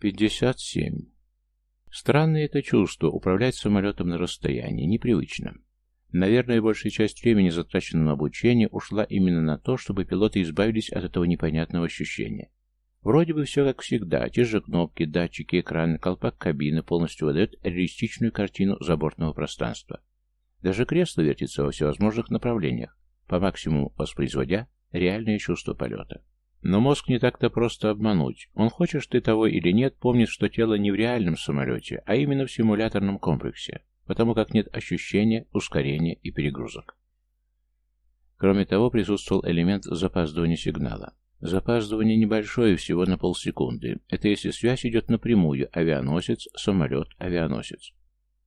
57. Странное это чувство управлять самолетом на расстоянии, непривычно. Наверное, большая часть времени, затраченного на обучение, ушла именно на то, чтобы пилоты избавились от этого непонятного ощущения. Вроде бы все как всегда, те же кнопки, датчики, экраны, колпак кабины полностью выдают реалистичную картину забортного пространства. Даже кресло вертится во всевозможных направлениях, по максимуму воспроизводя реальное чувство полета. Но мозг не так-то просто обмануть. Он, хочешь ты того или нет, помнит, что тело не в реальном самолете, а именно в симуляторном комплексе, потому как нет ощущения, ускорения и перегрузок. Кроме того, присутствовал элемент запаздывания сигнала. Запаздывание небольшое, всего на полсекунды. Это если связь идет напрямую, авианосец, самолет, авианосец.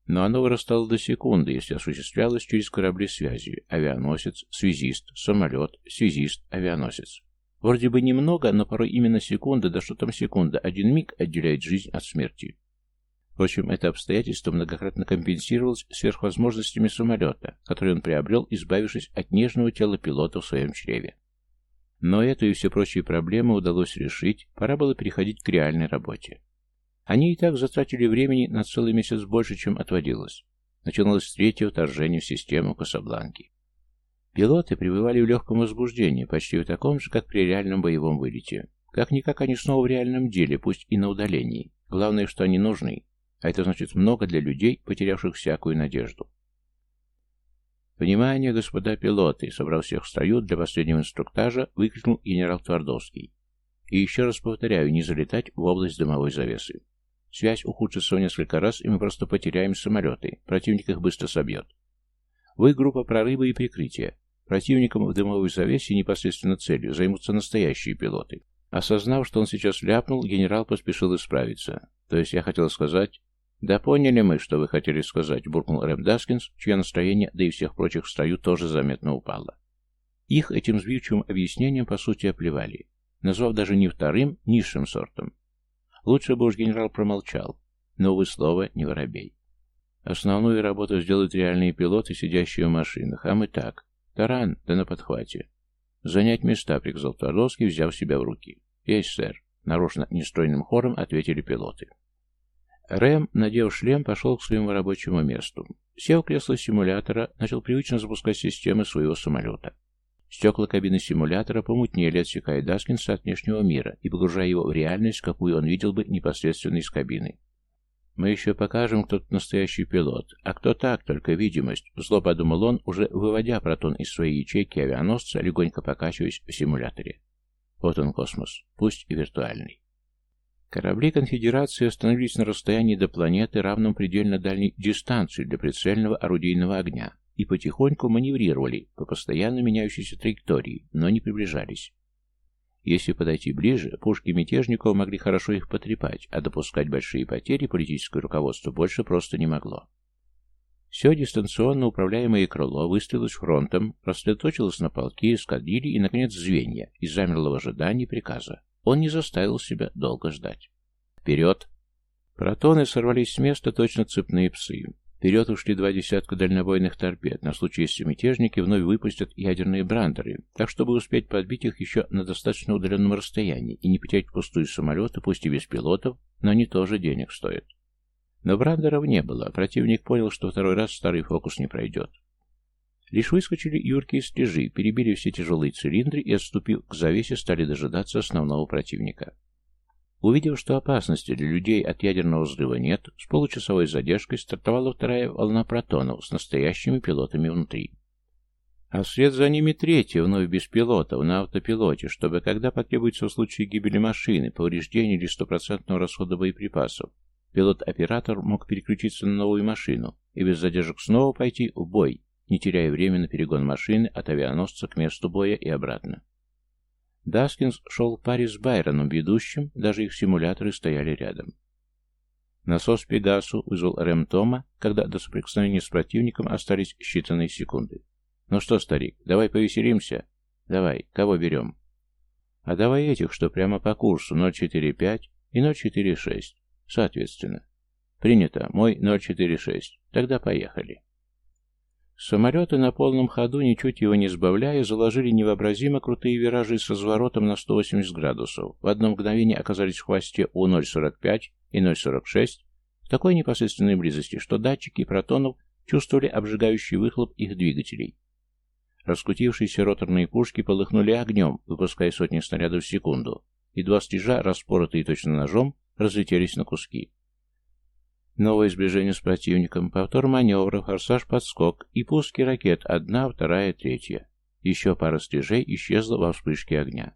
Но оно вырастало до секунды, если осуществлялось через корабли связи, авианосец, связист, самолет, связист, авианосец. Вроде бы немного, но порой именно секунда, да что там секунда, один миг отделяет жизнь от смерти. Впрочем, это обстоятельство многократно компенсировалось сверхвозможностями самолета, который он приобрел, избавившись от нежного тела пилота в своем чреве. Но эту и все прочие проблемы удалось решить, пора было переходить к реальной работе. Они и так затратили времени на целый месяц больше, чем отводилось. Начиналось третье вторжение в систему Касабланки. Пилоты пребывали в легком возбуждении, почти в таком же, как при реальном боевом вылете. Как-никак они снова в реальном деле, пусть и на удалении. Главное, что они нужны, а это значит много для людей, потерявших всякую надежду. «Внимание, господа пилоты!» — собрал всех в строю для последнего инструктажа, выкрикнул генерал Твардовский. «И еще раз повторяю, не залетать в область дымовой завесы. Связь ухудшится в несколько раз, и мы просто потеряем самолеты. Противник их быстро собьет. Вы группа прорыва и прикрытия. Противником в дымовой завесе непосредственно целью займутся настоящие пилоты. Осознав, что он сейчас ляпнул, генерал поспешил исправиться. То есть я хотел сказать... «Да поняли мы, что вы хотели сказать», — буркнул Рэм Даскинс, чье настроение, да и всех прочих в строю, тоже заметно упало. Их этим сбивчивым объяснением, по сути, оплевали, назвав даже не вторым, низшим сортом. Лучше бы уж генерал промолчал, но, увы, слово не воробей. Основную работу сделают реальные пилоты, сидящие в машинах, а мы так. Таран, да на подхвате. Занять места, приказал Твардовский, взяв себя в руки. Есть, сэр. Нарочно нестройным хором ответили пилоты. Рэм, надев шлем, пошел к своему рабочему месту. Сев в кресло симулятора, начал привычно запускать системы своего самолета. Стекла кабины симулятора помутнели, отсекая Даскинса от внешнего мира и погружая его в реальность, какую он видел бы непосредственно из кабины. «Мы еще покажем, кто тут настоящий пилот, а кто так, только видимость», — зло подумал он, уже выводя протон из своей ячейки авианосца, легонько покачиваясь в симуляторе. Вот он космос, пусть и виртуальный. Корабли конфедерации остановились на расстоянии до планеты, равном предельно дальней дистанции для прицельного орудийного огня, и потихоньку маневрировали по постоянно меняющейся траектории, но не приближались. Если подойти ближе, пушки мятежников могли хорошо их потрепать, а допускать большие потери политическое руководство больше просто не могло. Все дистанционно управляемое крыло выстрелилось фронтом, рассредоточилось на полки, эскадрильи и, наконец, звенья, и замерло в ожидании приказа. Он не заставил себя долго ждать. «Вперед!» Протоны сорвались с места точно цепные псы. Вперед ушли два десятка дальнобойных торпед, на случай, если мятежники вновь выпустят ядерные брандеры, так чтобы успеть подбить их еще на достаточно удаленном расстоянии и не потерять пустые самолеты, пусть и без пилотов, но они тоже денег стоят. Но брандеров не было, противник понял, что второй раз старый фокус не пройдет. Лишь выскочили юркие стежи, перебили все тяжелые цилиндры и, отступив к завесе, стали дожидаться основного противника. Увидев, что опасности для людей от ядерного взрыва нет, с получасовой задержкой стартовала вторая волна протонов с настоящими пилотами внутри. А вслед за ними третья, вновь без пилотов, на автопилоте, чтобы, когда потребуется в случае гибели машины, повреждения или стопроцентного расхода боеприпасов, пилот-оператор мог переключиться на новую машину и без задержек снова пойти в бой, не теряя времени на перегон машины от авианосца к месту боя и обратно. Даскинс шел в паре с Байроном, ведущим, даже их симуляторы стояли рядом. Насос Пегасу вызвал Рэм Тома, когда до соприкосновения с противником остались считанные секунды. «Ну что, старик, давай повеселимся?» «Давай, кого берем?» «А давай этих, что прямо по курсу 045 и 046, соответственно». «Принято, мой 046. Тогда поехали». Самолеты на полном ходу, ничуть его не сбавляя, заложили невообразимо крутые виражи с разворотом на 180 градусов. В одно мгновение оказались в хвосте у 0,45 и 0,46 в такой непосредственной близости, что датчики протонов чувствовали обжигающий выхлоп их двигателей. Раскутившиеся роторные пушки полыхнули огнем, выпуская сотни снарядов в секунду, и два стежа, распоротые точно ножом, разлетелись на куски. Новое сближение с противником, повтор маневра, форсаж-подскок и пуски ракет, одна, вторая, третья. Еще пара стежей исчезла во вспышке огня.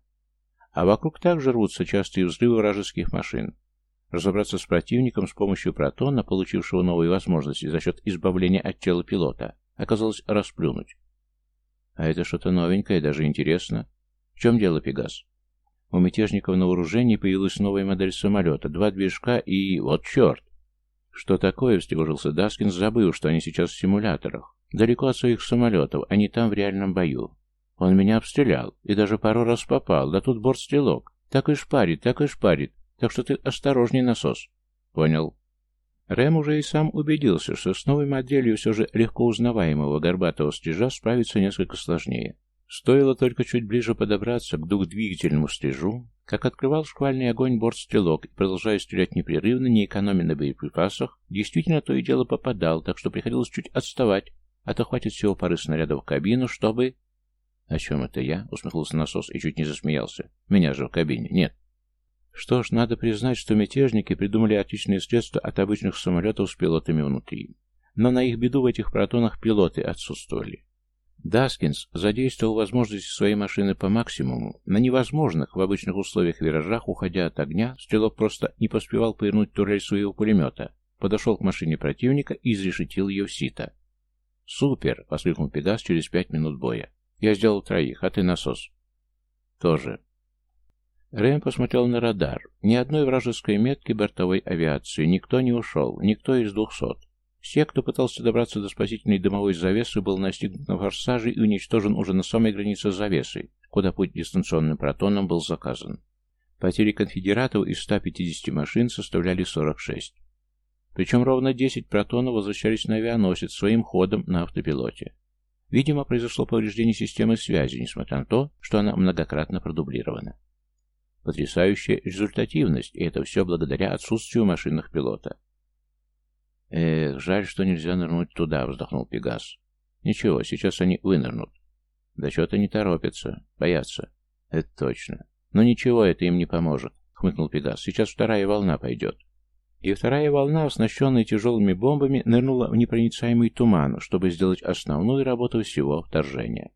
А вокруг также рвутся частые взрывы вражеских машин. Разобраться с противником с помощью протона, получившего новые возможности за счет избавления от тела пилота, оказалось расплюнуть. А это что-то новенькое, даже интересно. В чем дело, Пегас? У мятежников на вооружении появилась новая модель самолета, два движка и... вот черт! Что такое, встревожился Даскин, забыв, что они сейчас в симуляторах. Далеко от своих самолетов, они там в реальном бою. Он меня обстрелял, и даже пару раз попал, да тут бортстрелок. Так и шпарит, так и шпарит, так что ты осторожней, насос. Понял. Рэм уже и сам убедился, что с новой моделью все же легко узнаваемого горбатого стрижа справиться несколько сложнее. Стоило только чуть ближе подобраться к двухдвигательному стрижу, как открывал шквальный огонь бортстрелок и, продолжая стрелять непрерывно, не экономя на боеприпасах, действительно то и дело попадал, так что приходилось чуть отставать, а то хватит всего пары снарядов в кабину, чтобы... «О чем это я?» — усмехнулся насос и чуть не засмеялся. «Меня же в кабине нет». Что ж, надо признать, что мятежники придумали отличные средства от обычных самолетов с пилотами внутри. Но на их беду в этих протонах пилоты отсутствовали. Даскинс задействовал возможности своей машины по максимуму. На невозможных в обычных условиях виражах, уходя от огня, стрелок просто не поспевал повернуть турель своего пулемета, подошел к машине противника и изрешетил ее в сито. «Супер!» — воскликнул Пегас через пять минут боя. «Я сделал троих, а ты насос». «Тоже. Рэм посмотрел на радар. Ни одной вражеской метки бортовой авиации. Никто не ушел. Никто из двухсот. Все, кто пытался добраться до спасительной дымовой завесы, был настигнут на форсаже и уничтожен уже на самой границе завесы, куда путь дистанционным протоном был заказан. Потери конфедератов из 150 машин составляли 46. Причем ровно 10 протонов возвращались на авианосец своим ходом на автопилоте. Видимо, произошло повреждение системы связи, несмотря на то, что она многократно продублирована. Потрясающая результативность, и это все благодаря отсутствию машинных пилота. «Эх, жаль, что нельзя нырнуть туда», — вздохнул Пегас. «Ничего, сейчас они вынырнут». «Да что-то не торопятся, боятся». «Это точно. Но ничего, это им не поможет», — хмыкнул Пегас. «Сейчас вторая волна пойдет». И вторая волна, оснащенная тяжелыми бомбами, нырнула в непроницаемый туман, чтобы сделать основную работу всего вторжения.